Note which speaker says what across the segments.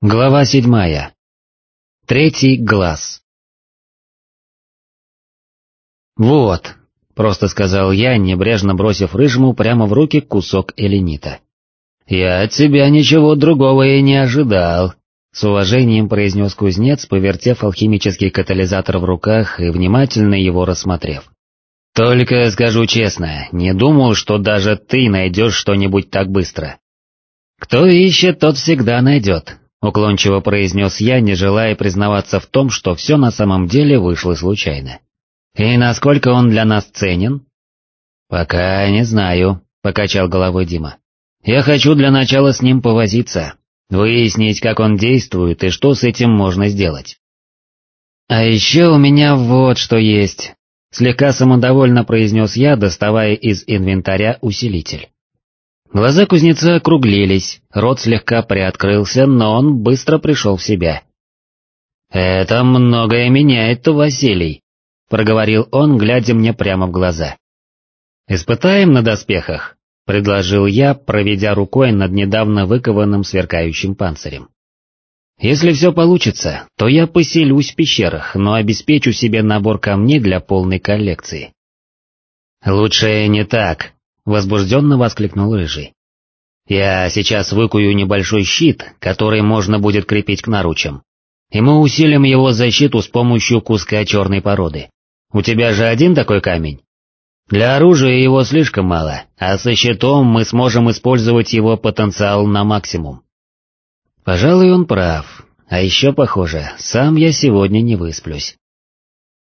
Speaker 1: Глава седьмая. Третий глаз. «Вот», — просто сказал я, небрежно бросив рыжему прямо в руки кусок эленита. «Я от тебя ничего другого и не ожидал», — с уважением произнес кузнец, повертев алхимический катализатор в руках и внимательно его рассмотрев. «Только скажу честно, не думал, что даже ты найдешь что-нибудь так быстро». «Кто ищет, тот всегда найдет», Уклончиво произнес я, не желая признаваться в том, что все на самом деле вышло случайно. «И насколько он для нас ценен?» «Пока не знаю», — покачал головой Дима. «Я хочу для начала с ним повозиться, выяснить, как он действует и что с этим можно сделать». «А еще у меня вот что есть», — слегка самодовольно произнес я, доставая из инвентаря усилитель. Глаза кузнеца округлились, рот слегка приоткрылся, но он быстро пришел в себя. «Это многое меняет, Василий», — проговорил он, глядя мне прямо в глаза. «Испытаем на доспехах», — предложил я, проведя рукой над недавно выкованным сверкающим панцирем. «Если все получится, то я поселюсь в пещерах, но обеспечу себе набор камней для полной коллекции». «Лучше не так», Возбужденно воскликнул Рыжий. «Я сейчас выкую небольшой щит, который можно будет крепить к наручам. И мы усилим его защиту с помощью куска черной породы. У тебя же один такой камень?» Для оружия его слишком мало, а со щитом мы сможем использовать его потенциал на максимум. Пожалуй, он прав. А еще, похоже, сам я сегодня не высплюсь.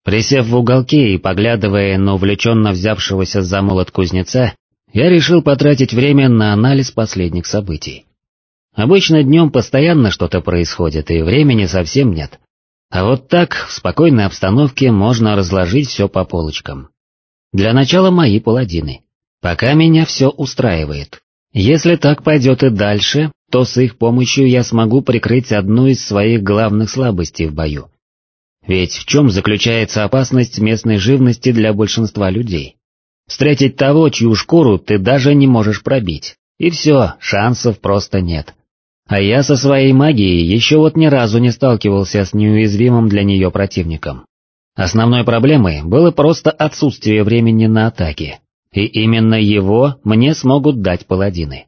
Speaker 1: Присев в уголке и поглядывая на увлеченно взявшегося за молот кузнеца, я решил потратить время на анализ последних событий. Обычно днем постоянно что-то происходит, и времени совсем нет. А вот так, в спокойной обстановке, можно разложить все по полочкам. Для начала мои паладины. Пока меня все устраивает. Если так пойдет и дальше, то с их помощью я смогу прикрыть одну из своих главных слабостей в бою. Ведь в чем заключается опасность местной живности для большинства людей? Встретить того, чью шкуру ты даже не можешь пробить. И все, шансов просто нет. А я со своей магией еще вот ни разу не сталкивался с неуязвимым для нее противником. Основной проблемой было просто отсутствие времени на атаки. И именно его мне смогут дать паладины.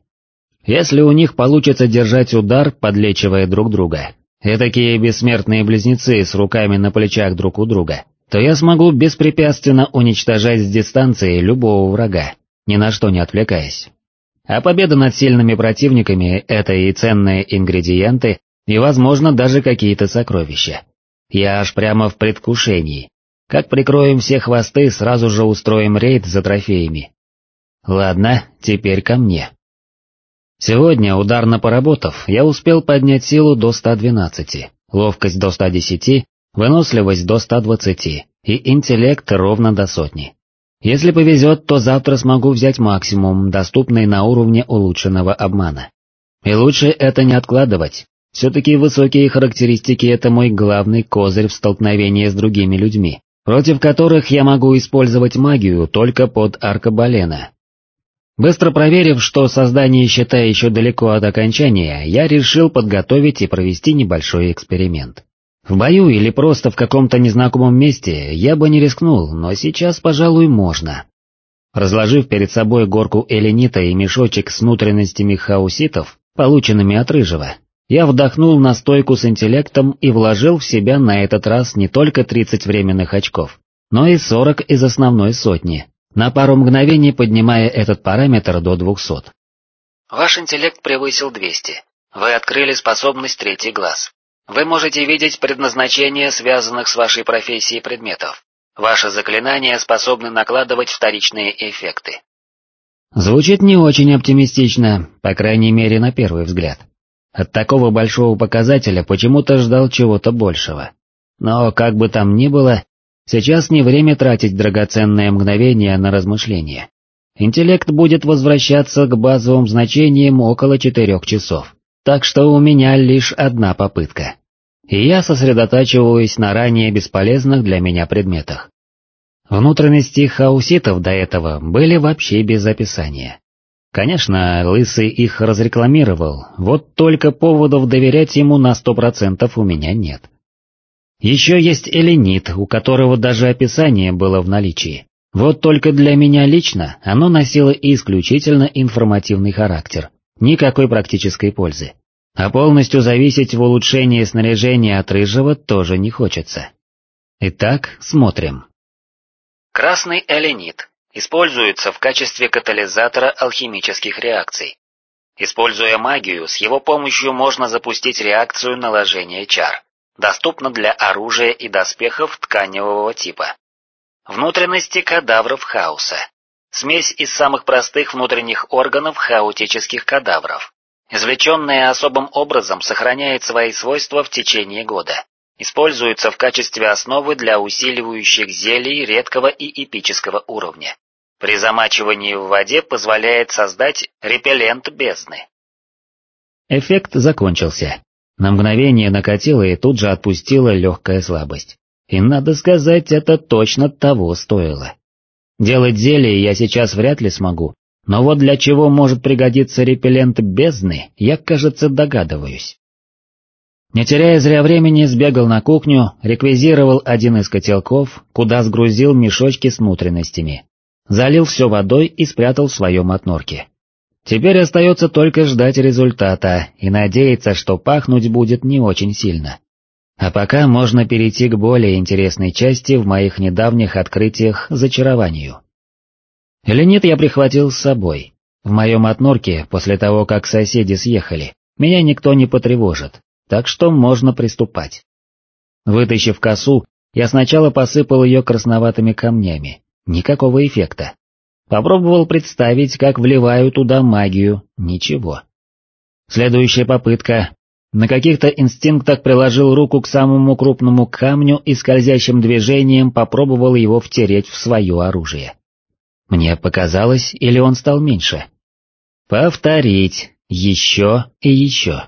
Speaker 1: Если у них получится держать удар, подлечивая друг друга, этакие бессмертные близнецы с руками на плечах друг у друга, то я смогу беспрепятственно уничтожать с дистанции любого врага, ни на что не отвлекаясь. А победа над сильными противниками — это и ценные ингредиенты, и, возможно, даже какие-то сокровища. Я аж прямо в предвкушении. Как прикроем все хвосты, сразу же устроим рейд за трофеями. Ладно, теперь ко мне. Сегодня, ударно поработав, я успел поднять силу до 112, ловкость до 110 выносливость до 120 и интеллект ровно до сотни. Если повезет, то завтра смогу взять максимум, доступный на уровне улучшенного обмана. И лучше это не откладывать, все-таки высокие характеристики это мой главный козырь в столкновении с другими людьми, против которых я могу использовать магию только под аркабалена. Быстро проверив, что создание щита еще далеко от окончания, я решил подготовить и провести небольшой эксперимент. В бою или просто в каком-то незнакомом месте я бы не рискнул, но сейчас, пожалуй, можно. Разложив перед собой горку эленита и мешочек с внутренностями хауситов, полученными от рыжего, я вдохнул настойку с интеллектом и вложил в себя на этот раз не только 30 временных очков, но и 40 из основной сотни, на пару мгновений поднимая этот параметр до 200.
Speaker 2: Ваш интеллект превысил 200. Вы открыли способность третий глаз. Вы можете видеть предназначение связанных с вашей профессией предметов. Ваши заклинания способны накладывать вторичные эффекты.
Speaker 1: Звучит не очень оптимистично, по крайней мере на первый взгляд. От такого большого показателя почему-то ждал чего-то большего. Но как бы там ни было, сейчас не время тратить драгоценное мгновение на размышления. Интеллект будет возвращаться к базовым значениям около четырех часов. Так что у меня лишь одна попытка. И я сосредотачиваюсь на ранее бесполезных для меня предметах. Внутренности хауситов до этого были вообще без описания. Конечно, Лысый их разрекламировал, вот только поводов доверять ему на сто процентов у меня нет. Еще есть Эленит, у которого даже описание было в наличии. Вот только для меня лично оно носило исключительно информативный характер, никакой практической пользы. А полностью зависеть в улучшении снаряжения от рыжего тоже не хочется. Итак, смотрим.
Speaker 2: Красный эленит используется в качестве катализатора алхимических реакций. Используя магию, с его помощью можно запустить реакцию наложения чар. Доступно для оружия и доспехов тканевого типа. Внутренности кадавров хаоса. Смесь из самых простых внутренних органов хаотических кадавров. Извлеченная особым образом сохраняет свои свойства в течение года. Используется в качестве основы для усиливающих зелий редкого и эпического уровня. При замачивании в воде позволяет создать репеллент бездны.
Speaker 1: Эффект закончился. На мгновение накатило и тут же отпустила легкая слабость. И надо сказать, это точно того стоило. Делать зелье я сейчас вряд ли смогу, но вот для чего может пригодиться репеллент бездны, я, кажется, догадываюсь. Не теряя зря времени, сбегал на кухню, реквизировал один из котелков, куда сгрузил мешочки с внутренностями. Залил все водой и спрятал в своем отнорке. Теперь остается только ждать результата и надеяться, что пахнуть будет не очень сильно. А пока можно перейти к более интересной части в моих недавних открытиях зачарованию. Эленит я прихватил с собой. В моем отнорке, после того, как соседи съехали, меня никто не потревожит, так что можно приступать. Вытащив косу, я сначала посыпал ее красноватыми камнями, никакого эффекта. Попробовал представить, как вливаю туда магию, ничего. Следующая попытка. На каких-то инстинктах приложил руку к самому крупному камню и скользящим движением попробовал его втереть в свое оружие. Мне показалось, или он стал меньше? Повторить, еще и еще.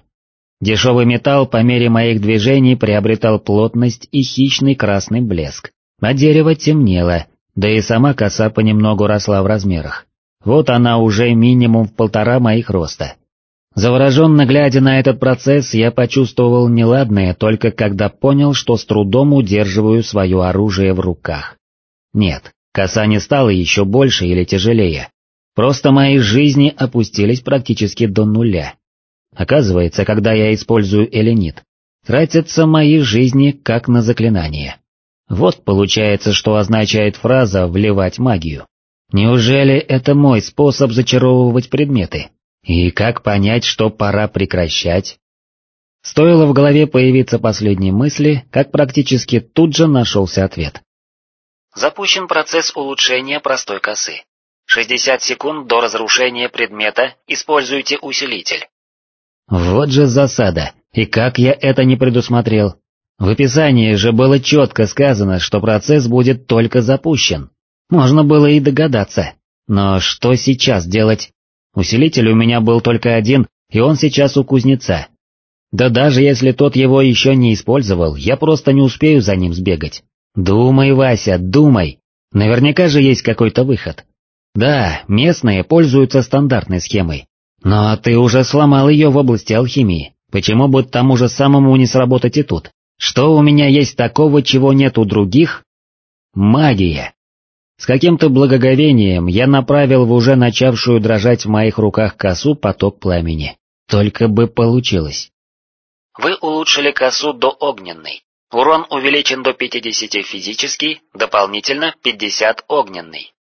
Speaker 1: Дешевый металл по мере моих движений приобретал плотность и хищный красный блеск, а дерево темнело, да и сама коса понемногу росла в размерах. Вот она уже минимум в полтора моих роста. Завороженно глядя на этот процесс, я почувствовал неладное только когда понял, что с трудом удерживаю свое оружие в руках. Нет, Коса не стала еще больше или тяжелее. Просто мои жизни опустились практически до нуля. Оказывается, когда я использую эленит, тратятся мои жизни как на заклинание. Вот получается, что означает фраза «вливать магию». Неужели это мой способ зачаровывать предметы? И как понять, что пора прекращать? Стоило в голове появиться последней мысли, как практически тут же нашелся ответ.
Speaker 2: Запущен процесс улучшения простой косы. 60 секунд до разрушения предмета, используйте усилитель.
Speaker 1: Вот же засада, и как я это не предусмотрел. В описании же было четко сказано, что процесс будет только запущен. Можно было и догадаться. Но что сейчас делать? Усилитель у меня был только один, и он сейчас у кузнеца. Да даже если тот его еще не использовал, я просто не успею за ним сбегать. Думай, Вася, думай. Наверняка же есть какой-то выход. Да, местные пользуются стандартной схемой. Но ты уже сломал ее в области алхимии. Почему бы тому же самому не сработать и тут? Что у меня есть такого, чего нет у других? Магия. С каким-то благоговением я направил в уже начавшую дрожать в моих руках косу поток пламени. Только бы получилось.
Speaker 2: Вы улучшили косу до огненной. Урон увеличен до 50 физический, дополнительно 50 огненный.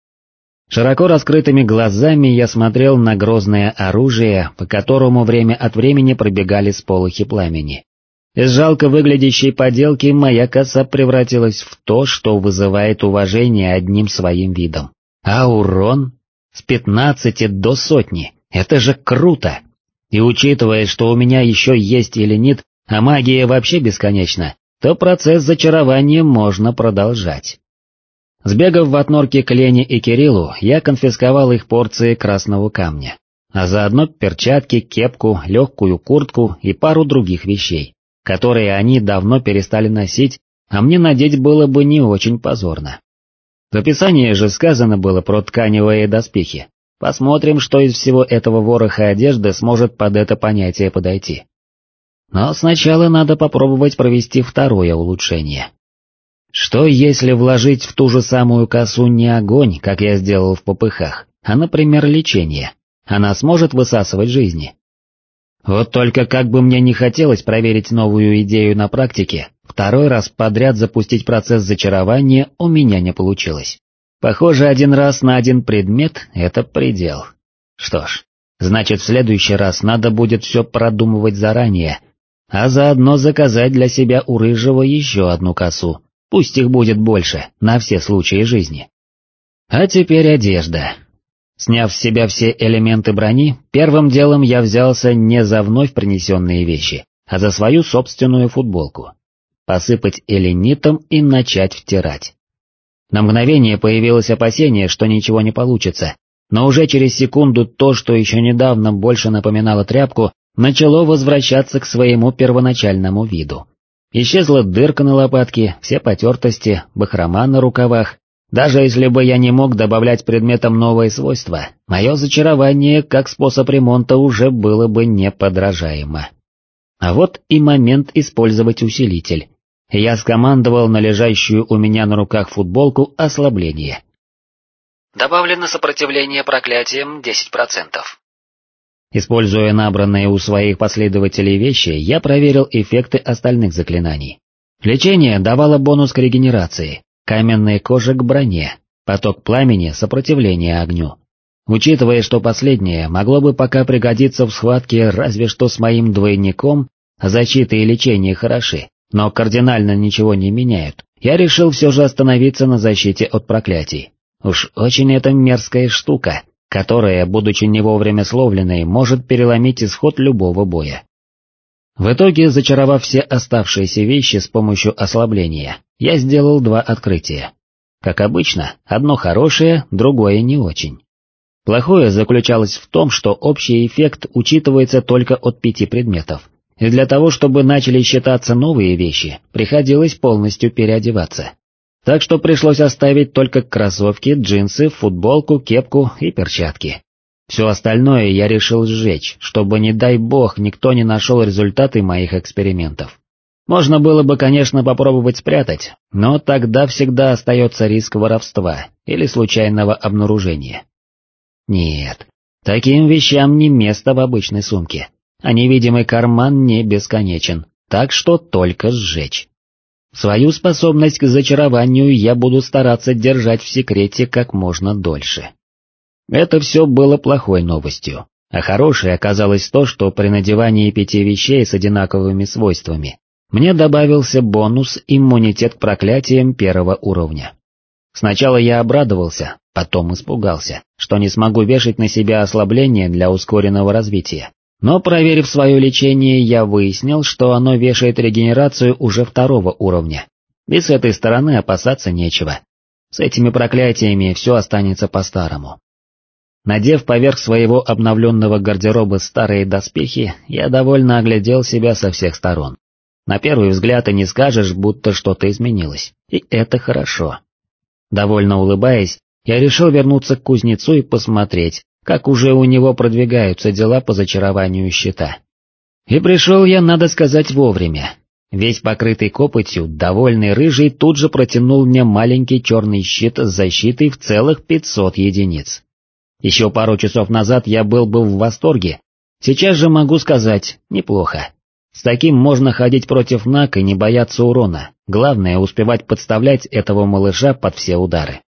Speaker 1: Широко раскрытыми глазами я смотрел на грозное оружие, по которому время от времени пробегали сполохи пламени. Из жалко выглядящей поделки моя коса превратилась в то, что вызывает уважение одним своим видом. А урон? С пятнадцати до сотни. Это же круто! И учитывая, что у меня еще есть эленит, а магия вообще бесконечна, то процесс зачарования можно продолжать. Сбегав в отнорки к Лене и Кириллу, я конфисковал их порции красного камня, а заодно перчатки, кепку, легкую куртку и пару других вещей, которые они давно перестали носить, а мне надеть было бы не очень позорно. В описании же сказано было про тканевые доспехи, Посмотрим, что из всего этого вороха одежды сможет под это понятие подойти. Но сначала надо попробовать провести второе улучшение. Что если вложить в ту же самую косу не огонь, как я сделал в попыхах, а, например, лечение? Она сможет высасывать жизни? Вот только как бы мне не хотелось проверить новую идею на практике, второй раз подряд запустить процесс зачарования у меня не получилось. Похоже, один раз на один предмет — это предел. Что ж, значит в следующий раз надо будет все продумывать заранее, а заодно заказать для себя у Рыжего еще одну косу, пусть их будет больше, на все случаи жизни. А теперь одежда. Сняв с себя все элементы брони, первым делом я взялся не за вновь принесенные вещи, а за свою собственную футболку. Посыпать эленитом и начать втирать. На мгновение появилось опасение, что ничего не получится, но уже через секунду то, что еще недавно больше напоминало тряпку, начало возвращаться к своему первоначальному виду. Исчезла дырка на лопатке, все потертости, бахрома на рукавах, даже если бы я не мог добавлять предметам новые свойства, мое зачарование как способ ремонта уже было бы неподражаемо. А вот и момент использовать усилитель. Я скомандовал на лежащую у меня на руках футболку ослабление.
Speaker 2: Добавлено сопротивление проклятиям 10%.
Speaker 1: Используя набранные у своих последователей вещи, я проверил эффекты остальных заклинаний. Лечение давало бонус к регенерации, каменная кожа к броне, поток пламени, сопротивление огню. Учитывая, что последнее могло бы пока пригодиться в схватке разве что с моим двойником, защита и лечение хороши, но кардинально ничего не меняют, я решил все же остановиться на защите от проклятий. Уж очень это мерзкая штука, которая, будучи не вовремя словленной, может переломить исход любого боя. В итоге, зачаровав все оставшиеся вещи с помощью ослабления, я сделал два открытия. Как обычно, одно хорошее, другое не очень. Плохое заключалось в том, что общий эффект учитывается только от пяти предметов, и для того, чтобы начали считаться новые вещи, приходилось полностью переодеваться. Так что пришлось оставить только кроссовки, джинсы, футболку, кепку и перчатки. Все остальное я решил сжечь, чтобы, не дай бог, никто не нашел результаты моих экспериментов. Можно было бы, конечно, попробовать спрятать, но тогда всегда остается риск воровства или случайного обнаружения. Нет, таким вещам не место в обычной сумке, а невидимый карман не бесконечен, так что только сжечь. Свою способность к зачарованию я буду стараться держать в секрете как можно дольше. Это все было плохой новостью, а хорошей оказалось то, что при надевании пяти вещей с одинаковыми свойствами мне добавился бонус иммунитет к проклятиям первого уровня. Сначала я обрадовался, потом испугался, что не смогу вешать на себя ослабление для ускоренного развития. Но проверив свое лечение, я выяснил, что оно вешает регенерацию уже второго уровня. И с этой стороны опасаться нечего. С этими проклятиями все останется по-старому. Надев поверх своего обновленного гардероба старые доспехи, я довольно оглядел себя со всех сторон. На первый взгляд и не скажешь, будто что-то изменилось, и это хорошо. Довольно улыбаясь, я решил вернуться к кузнецу и посмотреть, как уже у него продвигаются дела по зачарованию щита. И пришел я, надо сказать, вовремя. Весь покрытый копотью, довольный рыжий тут же протянул мне маленький черный щит с защитой в целых 500 единиц. Еще пару часов назад я был бы в восторге, сейчас же могу сказать, неплохо. С таким можно ходить против Нак и не бояться урона, главное успевать подставлять этого малыша под все удары.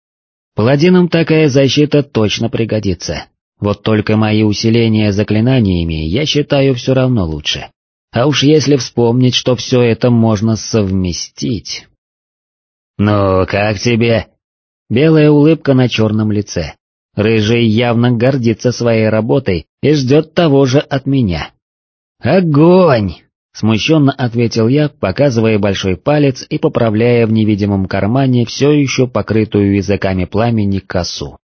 Speaker 1: Паладинам такая защита точно пригодится. Вот только мои усиления заклинаниями я считаю все равно лучше. А уж если вспомнить, что все это можно совместить... «Ну, как тебе?» Белая улыбка на черном лице. Рыжий явно гордится своей работой и ждет того же от меня. «Огонь!» Смущенно ответил я, показывая большой палец и поправляя в невидимом кармане все еще покрытую языками пламени косу.